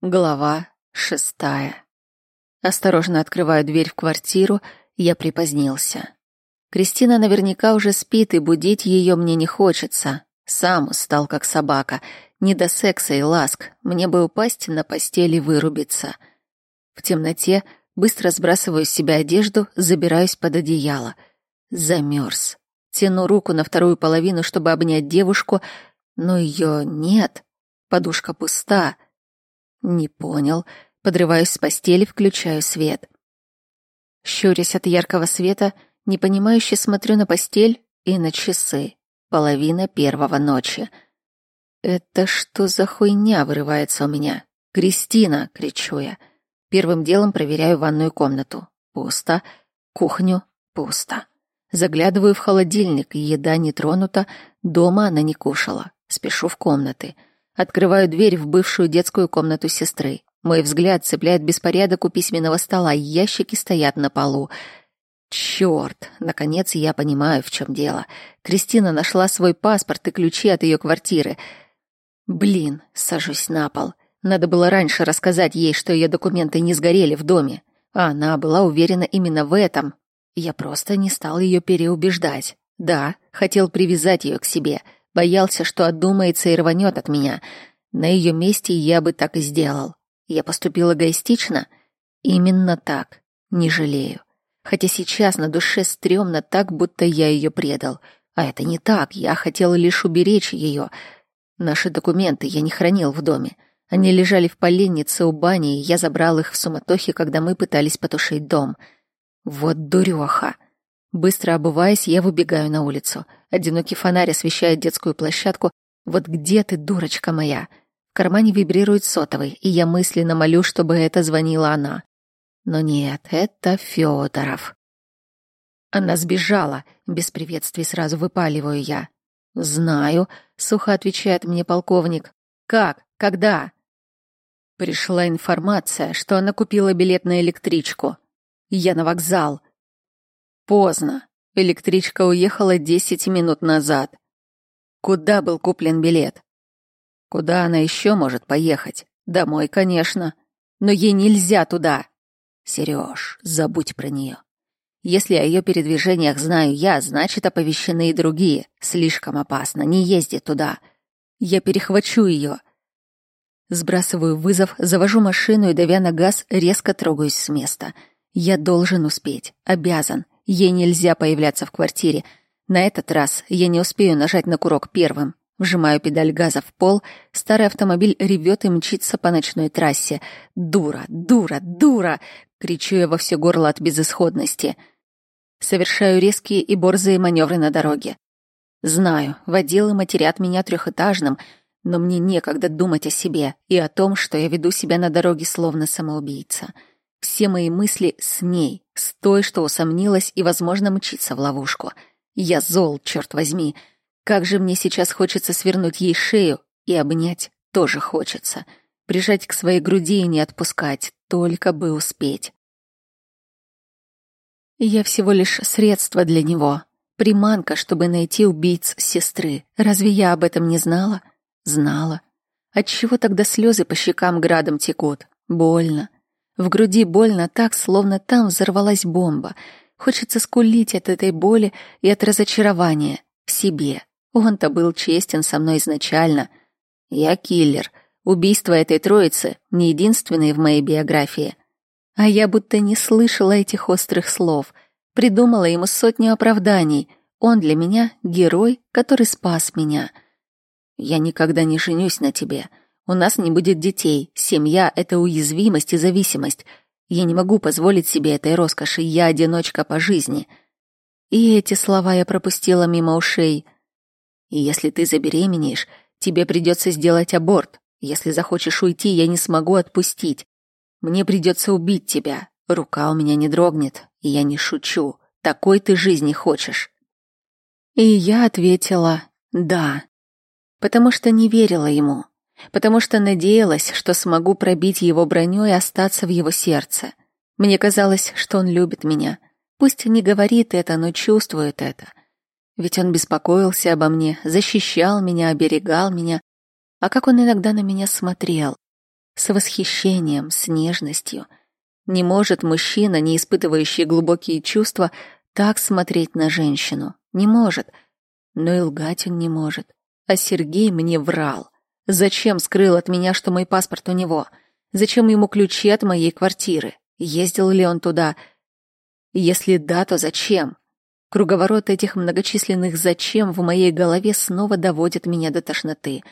Глава шестая. Осторожно открываю дверь в квартиру, я припозднился. Кристина наверняка уже спит, и будить ее мне не хочется. Сам устал, как собака. Не до секса и ласк. Мне бы упасть на постели вырубиться. В темноте быстро сбрасываю с себя одежду, забираюсь под одеяло. Замерз. Тяну руку на вторую половину, чтобы обнять девушку, но ее нет. Подушка пуста. Не понял. Подрываюсь с постели, включаю свет. Щурясь от яркого света, непонимающе смотрю на постель и на часы. Половина первого ночи. «Это что за хуйня?» — вырывается у меня. «Кристина!» — кричу я. Первым делом проверяю ванную комнату. Пусто. Кухню. Пусто. Заглядываю в холодильник, еда не тронута, дома она не кушала. Спешу в комнаты. Открываю дверь в бывшую детскую комнату сестры. Мой взгляд цепляет беспорядок у письменного стола, ящики стоят на полу. Черт! Наконец я понимаю, в чем дело. Кристина нашла свой паспорт и ключи от ее квартиры. Блин, сажусь на пол. Надо было раньше рассказать ей, что ее документы не сгорели в доме. А она была уверена именно в этом. Я просто не стал ее переубеждать. Да, хотел привязать ее к себе — Боялся, что отдумается и рванет от меня. На ее месте я бы так и сделал. Я поступил эгоистично? Именно так. Не жалею. Хотя сейчас на душе стрёмно так, будто я ее предал. А это не так, я хотел лишь уберечь ее. Наши документы я не хранил в доме. Они лежали в поленнице у бани, и я забрал их в суматохе, когда мы пытались потушить дом. Вот дурёха. Быстро обуваясь, я выбегаю на улицу. Одинокий фонарь освещает детскую площадку. Вот где ты, дурочка моя? В кармане вибрирует сотовый, и я мысленно молю, чтобы это звонила она. Но нет, это Федоров. Она сбежала. Без приветствий сразу выпаливаю я. «Знаю», — сухо отвечает мне полковник. «Как? Когда?» Пришла информация, что она купила билет на электричку. Я на вокзал. Поздно. Электричка уехала десять минут назад. Куда был куплен билет? Куда она еще может поехать? Домой, конечно. Но ей нельзя туда. Сереж, забудь про нее. Если о ее передвижениях знаю я, значит, оповещены и другие. Слишком опасно, не езди туда. Я перехвачу ее. Сбрасываю вызов, завожу машину и, давя на газ, резко трогаюсь с места. Я должен успеть, обязан. Ей нельзя появляться в квартире. На этот раз я не успею нажать на курок первым. Вжимаю педаль газа в пол, старый автомобиль ревет и мчится по ночной трассе. «Дура! Дура! Дура!» — кричу я во все горло от безысходности. Совершаю резкие и борзые маневры на дороге. Знаю, водилы матерят меня трехэтажным, но мне некогда думать о себе и о том, что я веду себя на дороге словно самоубийца. Все мои мысли с ней, с той, что усомнилась и, возможно, мчится в ловушку. Я зол, черт возьми. Как же мне сейчас хочется свернуть ей шею и обнять тоже хочется. Прижать к своей груди и не отпускать, только бы успеть. Я всего лишь средство для него. Приманка, чтобы найти убийц сестры. Разве я об этом не знала? Знала. Отчего тогда слезы по щекам градом текут? Больно. В груди больно так, словно там взорвалась бомба. Хочется скулить от этой боли и от разочарования в себе. Он-то был честен со мной изначально. Я киллер. Убийство этой троицы не единственное в моей биографии. А я будто не слышала этих острых слов. Придумала ему сотню оправданий. Он для меня герой, который спас меня. Я никогда не женюсь на тебе. У нас не будет детей. Семья — это уязвимость и зависимость. Я не могу позволить себе этой роскоши. Я одиночка по жизни. И эти слова я пропустила мимо ушей. И если ты забеременеешь, тебе придется сделать аборт. Если захочешь уйти, я не смогу отпустить. Мне придется убить тебя. Рука у меня не дрогнет, и я не шучу. Такой ты жизни хочешь. И я ответила «да», потому что не верила ему потому что надеялась, что смогу пробить его броню и остаться в его сердце. Мне казалось, что он любит меня. Пусть не говорит это, но чувствует это. Ведь он беспокоился обо мне, защищал меня, оберегал меня. А как он иногда на меня смотрел. с восхищением, с нежностью. Не может мужчина, не испытывающий глубокие чувства, так смотреть на женщину. Не может. Но и лгать он не может. А Сергей мне врал. Зачем скрыл от меня, что мой паспорт у него? Зачем ему ключи от моей квартиры? Ездил ли он туда? Если да, то зачем? Круговорот этих многочисленных «зачем» в моей голове снова доводит меня до тошноты.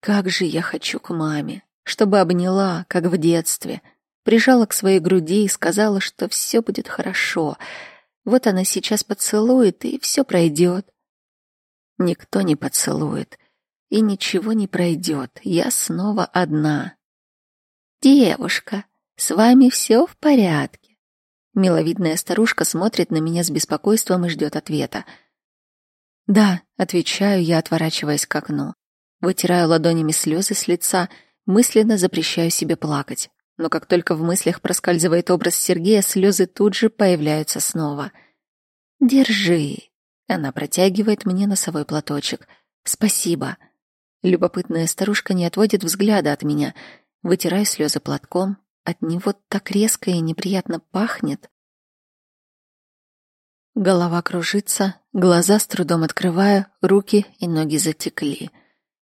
Как же я хочу к маме, чтобы обняла, как в детстве, прижала к своей груди и сказала, что все будет хорошо. Вот она сейчас поцелует, и все пройдет. Никто не поцелует, и ничего не пройдет. Я снова одна. «Девушка, с вами все в порядке?» Миловидная старушка смотрит на меня с беспокойством и ждет ответа. «Да», — отвечаю я, отворачиваясь к окну. Вытираю ладонями слезы с лица, мысленно запрещаю себе плакать. Но как только в мыслях проскальзывает образ Сергея, слезы тут же появляются снова. «Держи». Она протягивает мне носовой платочек. «Спасибо». Любопытная старушка не отводит взгляда от меня. Вытираю слезы платком, от него так резко и неприятно пахнет. Голова кружится, глаза с трудом открываю, руки и ноги затекли.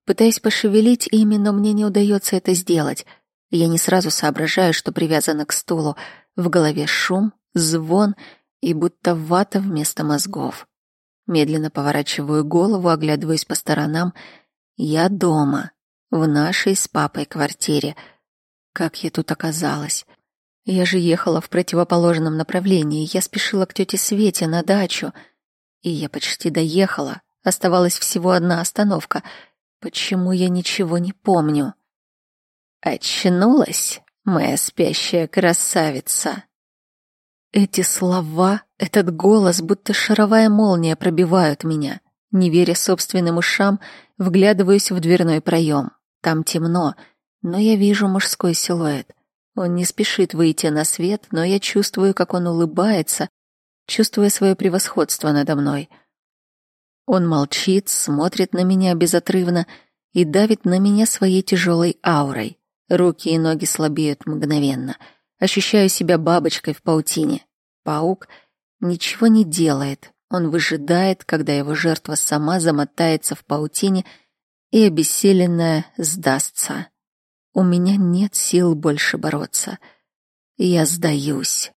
Пытаюсь пошевелить ими, но мне не удается это сделать. Я не сразу соображаю, что привязана к стулу. В голове шум, звон и будто вата вместо мозгов. Медленно поворачиваю голову, оглядываюсь по сторонам. Я дома, в нашей с папой квартире — как я тут оказалась? Я же ехала в противоположном направлении. Я спешила к тете Свете на дачу. И я почти доехала. Оставалась всего одна остановка. Почему я ничего не помню? Очнулась, моя спящая красавица. Эти слова, этот голос, будто шаровая молния пробивают меня. Не веря собственным ушам, вглядываюсь в дверной проем. Там темно — но я вижу мужской силуэт. Он не спешит выйти на свет, но я чувствую, как он улыбается, чувствуя свое превосходство надо мной. Он молчит, смотрит на меня безотрывно и давит на меня своей тяжелой аурой. Руки и ноги слабеют мгновенно. Ощущаю себя бабочкой в паутине. Паук ничего не делает. Он выжидает, когда его жертва сама замотается в паутине и обессиленная сдастся. У меня нет сил больше бороться. Я сдаюсь.